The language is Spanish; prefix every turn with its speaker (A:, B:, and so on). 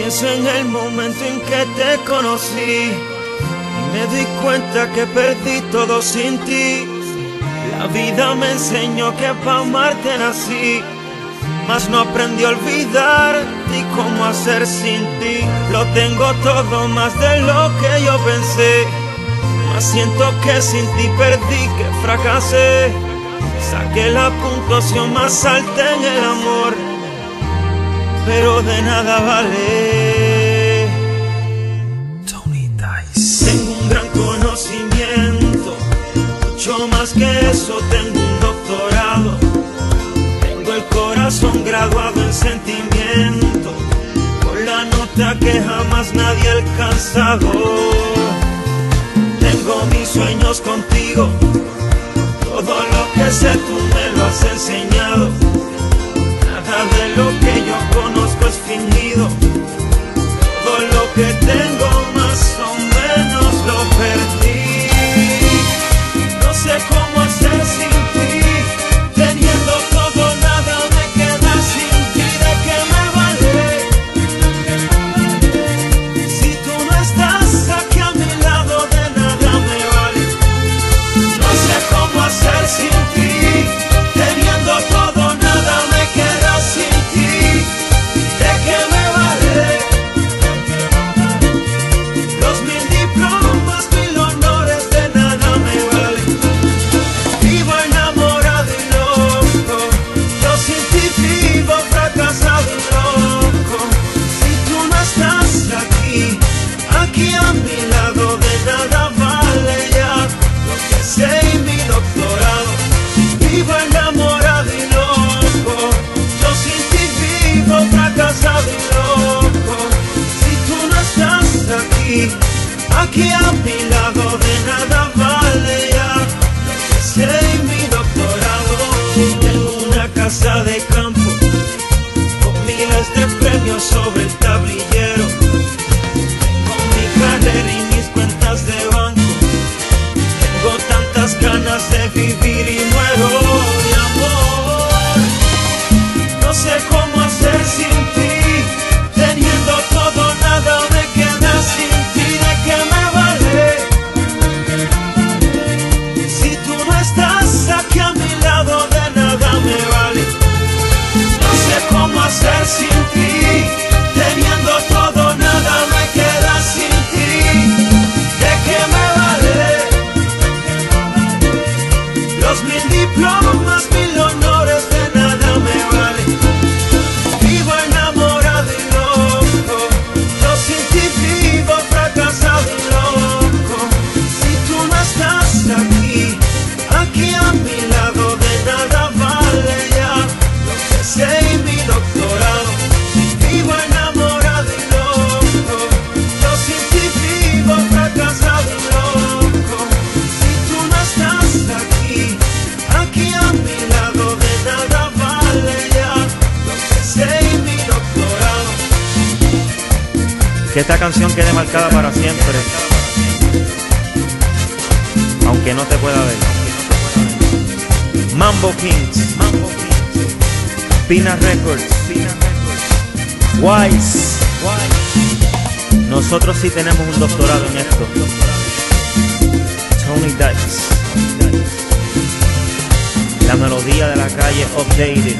A: Pienso en el momento en que te conocí y me di cuenta que perdí todo sin ti. La vida me enseñó que para amarte nací, mas no aprendí a olvidar ni cómo hacer sin ti. Lo tengo todo más de lo que yo pensé, mas siento que sin ti perdí, que fracasé. Saqué la puntuación más alta en el amor, pero de nada vale. Eso, tengo un doctorado. Tengo el corazón graduado en sentimiento, con la nota que jamás nadie ha alcanzado. Tengo mis sueños contigo, todo lo que sé tú me lo has enseñado. Nada de lo que aquí a mi lado, de nada vale ya lo que sé mi doctorado. Tengo una casa de campo con miles de premios sobre el tablillero. Con mi carrera y mis cuentas de banco. Tengo tantas ganas de vivir y muero estás aquí a mi lado, de nada me vale. No sé cómo hacer sin ti. Teniendo todo, nada me queda sin ti. ¿De qué me vale? Los mil diplomas, mil
B: Que esta canción quede marcada para siempre. Aunque no te pueda ver. Mambo Kings. Pina Records. Wise. Nosotros sí tenemos un doctorado en esto. Tony Dice. La melodía de la calle updated.